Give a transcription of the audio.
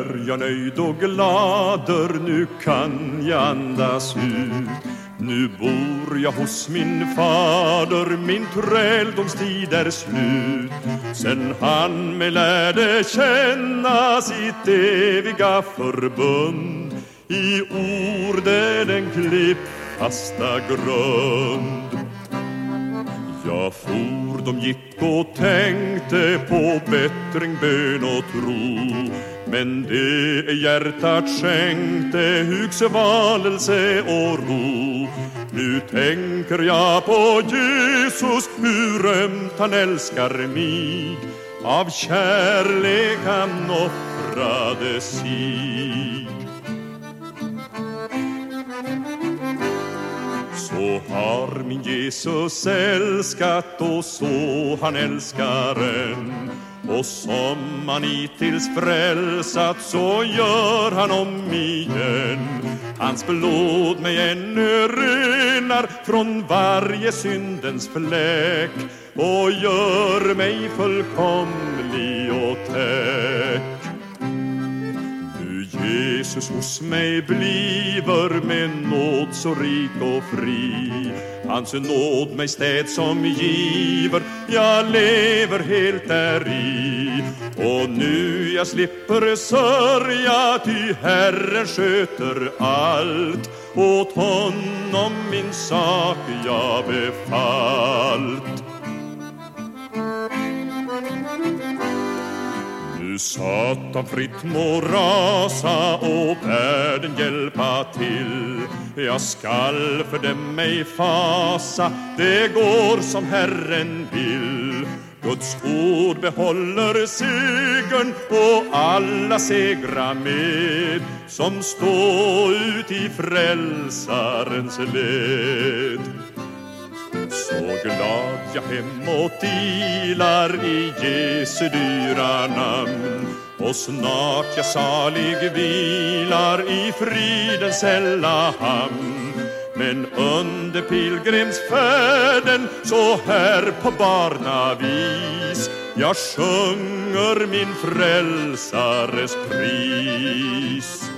är jag nöjd och glader, nu kan jag andas ut. Nu bor jag hos min fader, min träldomstid är slut. Sen han mig lärde känna sitt eviga förbund i orden klippfasta grund. Jag for, de gick och tänkte på bättring, bön och tro. Men det hjärtat skänkte hugsvalelse och ro. Nu tänker jag på Jesus, hur ömt han älskar mig. Av kärlek han offrade sig. Så har min Jesus älskat och så han älskar en. Och som han hittills frälsat så gör han om igen. Hans blod mig ännu renar från varje syndens fläck och gör mig fullkomlig. Jesus hos mig bliver med nåd så rik och fri. Hans nåd mig städ som giver jag lever helt däri och nu jag slipper sörja ty Herren sköter allt. Åt honom min sak jag befallt. Satan fritt må rasa och världen hjälpa till. Jag skall för dem mig fasa, det går som Herren vill. Guds ord behåller segern och alla segra med som stå ut i frälsarens led. Så glad jag hemåt ilar i Jesu dyra namn. Och snart jag salig vilar i fridens hälla hamn. Men under pilgrimsfärden så här på barnavis jag sjunger min frälsares pris.